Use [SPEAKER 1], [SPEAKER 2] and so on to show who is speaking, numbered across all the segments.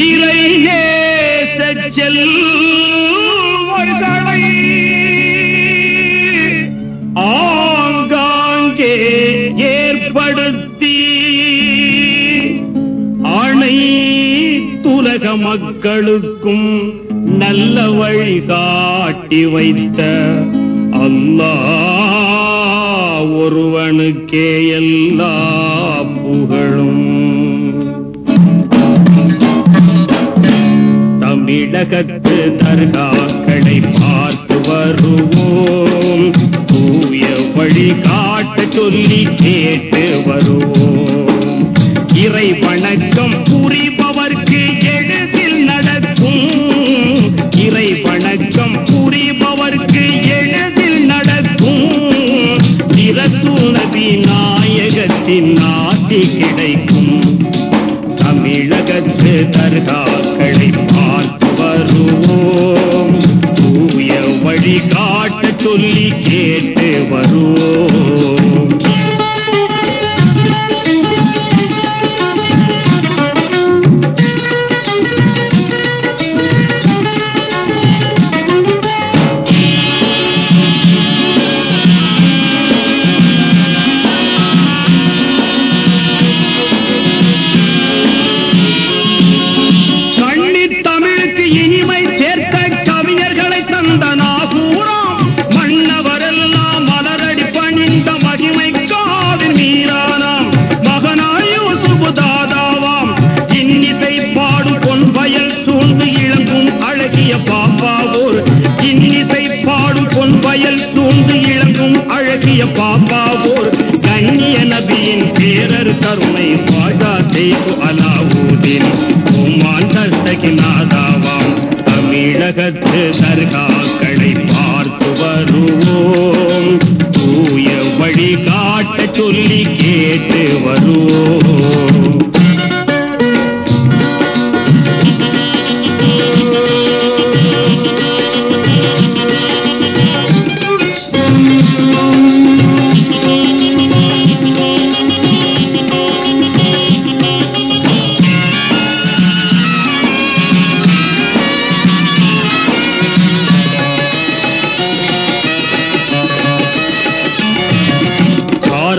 [SPEAKER 1] இறை நேசச் செல்வர்களை ஆங்காங்கே ஏற்படுத்தி அணை துலக மக்களுக்கும் நல்ல வழி காட்டி வைத்த அல்லா ஒருவனுக்கே எல்லா ஜகத்து தர்காக்களை பார்த்து வருவோம். தூய வழி காட்ட சொல்லி கேட்டு வருவோம். இறை வணக்கம் புரிபவர்க்கு எளிதில் நடக்கும். இறை வணக்கம் புரிபவர்க்கு எளிதில் நடக்கும். திரசூல் நாயகத்தின் ஆசி கிடைக்கும். தமிழகத்து தர்கா சொல்லி இளங்கும் அழகிய பாப்பாவோர் கண்ணிய நபியின் பேரர் கருணை பாஜா செய்து அலாவுதீன். உம்மான் தஸ்தகிநாதாவாம் தமிழகத்து சர்காக்களை பார்த்து வருவோம். தூய வழிகாட்ட சொல்லி கேட்டு வருவோம்.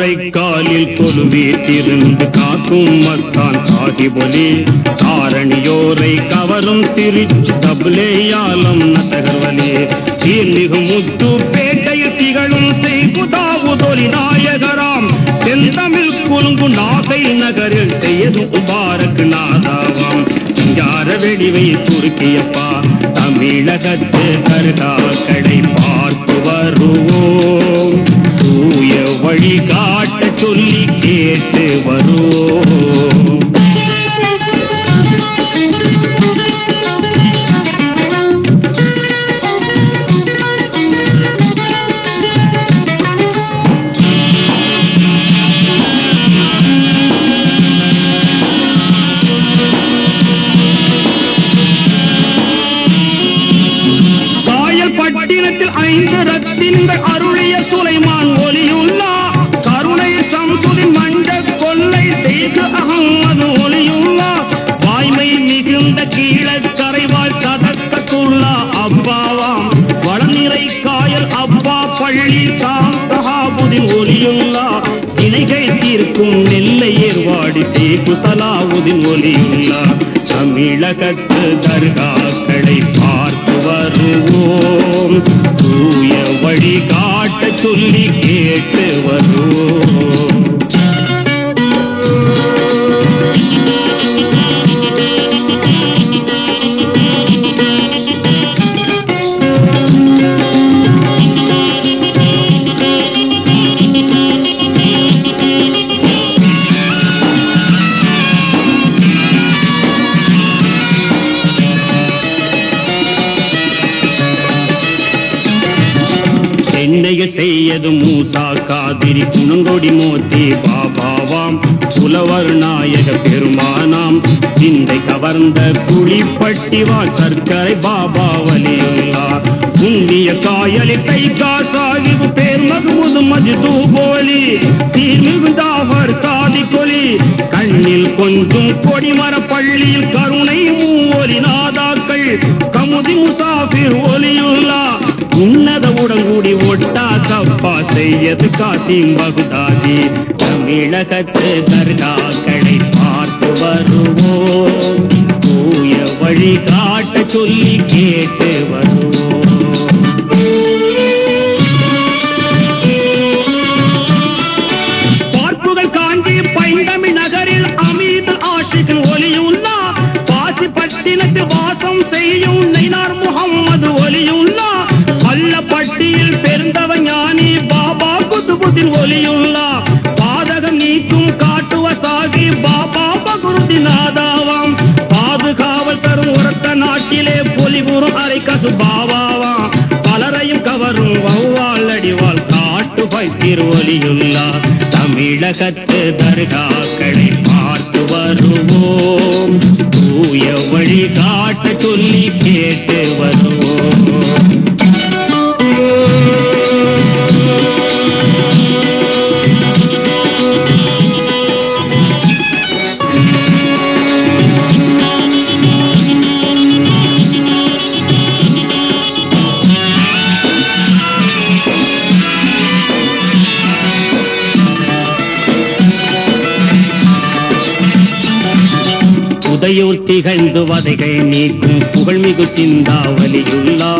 [SPEAKER 1] காரைக்காலில் தொழுவீட்டிருந்து காக்கும் மக்கான் சாகிபொலி. தாரணியோரை கவரும் திருச்சி தபுலேயாலம் நகர்வலே தீர்மிகு முத்து பேட்டையில் திகழும் செய்குதாவுதொலி நாயகராம். செந்தமிழ் குலுங்கு நாகை நகரில் செய்யது உபாரக் நாதாவாம். சிங்கார வெடிவை துருக்கியப்பா தமிழகத்து கடை பார்த்து வருவோம். தூய வழிகாட்ட சொல்லி கேட்டு வருவோம். பட்டினத்தில் ஐந்து ரத்தினங்கள் அருளிய சுலைமான் ஒலியுள்ளா கருணை சம்சுதின் மண்ட கொள்ளை செய்து அகமது ஒலியுள்ளா வாய்மை மிகுந்த கீழக்கரைவாழ் சதக்கத்துள்ளா அப்பாவாம். வளநிறை காயல் அப்பா பள்ளி சாந்தகாபுதின் ஒலியுள்ளா இணைகள் தீர்க்கும் நெல்லை ஏர்வாடி தேக்கு சலாவுதின் ஒலியுள்ளா தமிழகத்து தர்காக்களை பார்த்து வருவோம். வருவோம் தூய வழி காட்ட சொல்லி கேட்டு வருவோம் சென்னையில் செய்யது மூசா காதிரி குணங்கொடி மோத்தி பாபாவாம் புலவர் நாயக பெருமானாம். சிந்தை கவர்ந்த குழிப்பட்டிவாள் சர்க்கரை பாபா வலியுள்ளா புண்ணிய காயலி கை சாகிபு பேர் மகுமுது மஜ்து போலி சீர் மிகுந்தாவர் சாதி கொலி. கண்ணில் கொஞ்சம் கொடிமர பள்ளியில் கருணை செய்யது காசிம் பகுதாதி தமிழகத்து தர்காக்களை பார்த்து வருவோம். தூய வழி காட்ட சொல்லி கேட்டு வருவோம். தமிழகத்து திகழ்ந்து வதைகள் நீக்கும் புகழ்மிகு சிந்தாவலியுள்ளா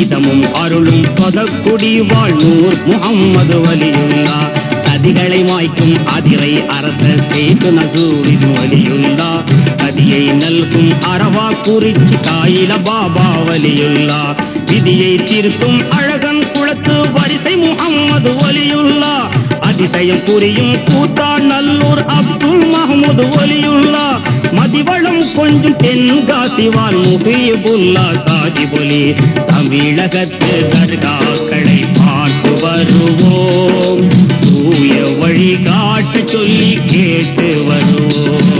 [SPEAKER 1] இதமும் அருளும் பதக்குடி வாழ்நூர் முகம்மது வலியுள்ளா சதிகளை மாய்க்கும் அதிரை அரசர் செய்து நசூரின் வலியுள்ளா கதியை நல்கும் அரவா குறிச்சி காயில பாபா வலியுள்ளா விதியை திருத்தும் அழகன் குளத்து வரிசை முகம்மது வலியுள்ளா அதிசயம் புரியும் கூத்தா நல்லூர் அப்துல் மஹமூது ஒலியுள்ளா மதிவளம் தென்காசிவான் தென்காசிவால் முகிபுல்லா சாஜிபொலி தமிழகத்து தர்காக்களை பாட்டு வருவோம். தூய வழி காட்ட சொல்லி கேட்டு வருவோம்.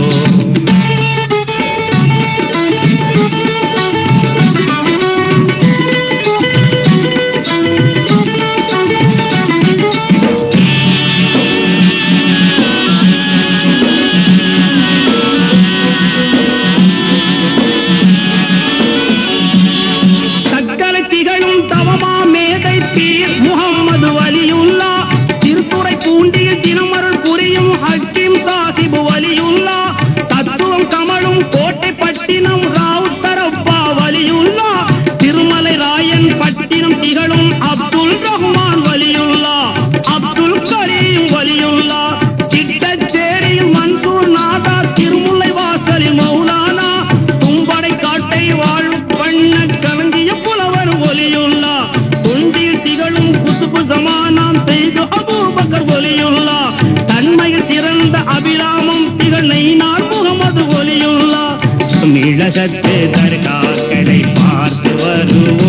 [SPEAKER 1] தமிழகத்து தர்காக்களை பார்த்து வருவோம்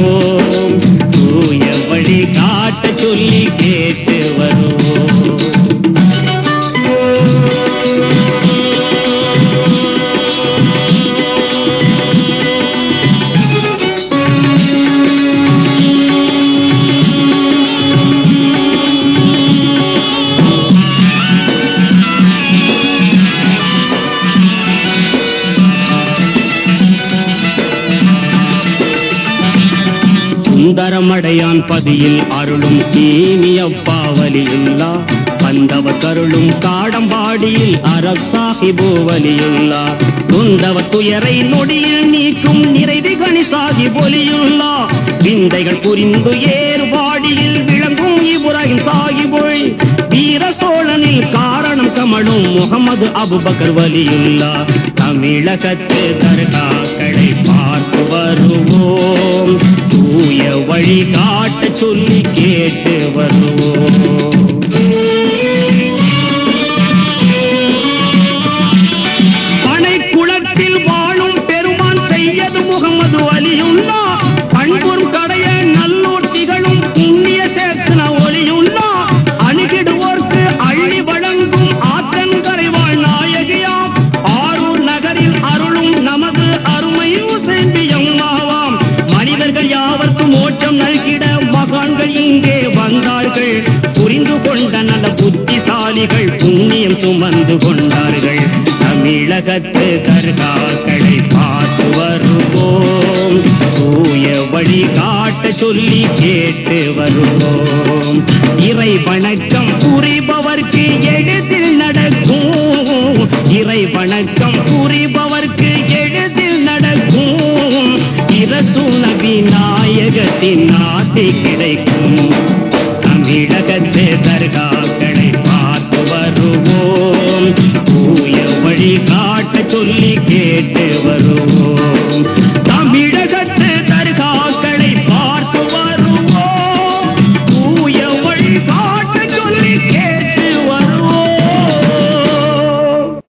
[SPEAKER 1] சுந்தரமடையான் பதியில் அருளும் சீனியப்பா வலியுள்ளா கருளும் காடம்பாடியில் அரப் சாஹிபு வலியுள்ளா துந்தவர் துயரை நொடியில் நீக்கும் நிறைதி கணிசாகி பொலியுள்ளா விந்தைகள் புரிந்து ஏறுபாடியில் விளங்கும் இப்ராஹிம் சாஹிபொழி வீர சோழனில் காரணம் கமழும் முகமது அபுபக்கர் வலியுள்ளா தமிழகத்து தர்காக்களை பார்த்து வருவோம். வழி காட்ட சொல்லி கே உலகத்து தர்காக்களை பார்த்து வருவோம். தூய வழிகாட்ட சொல்லி கேட்டு வருவோம். இறைவனை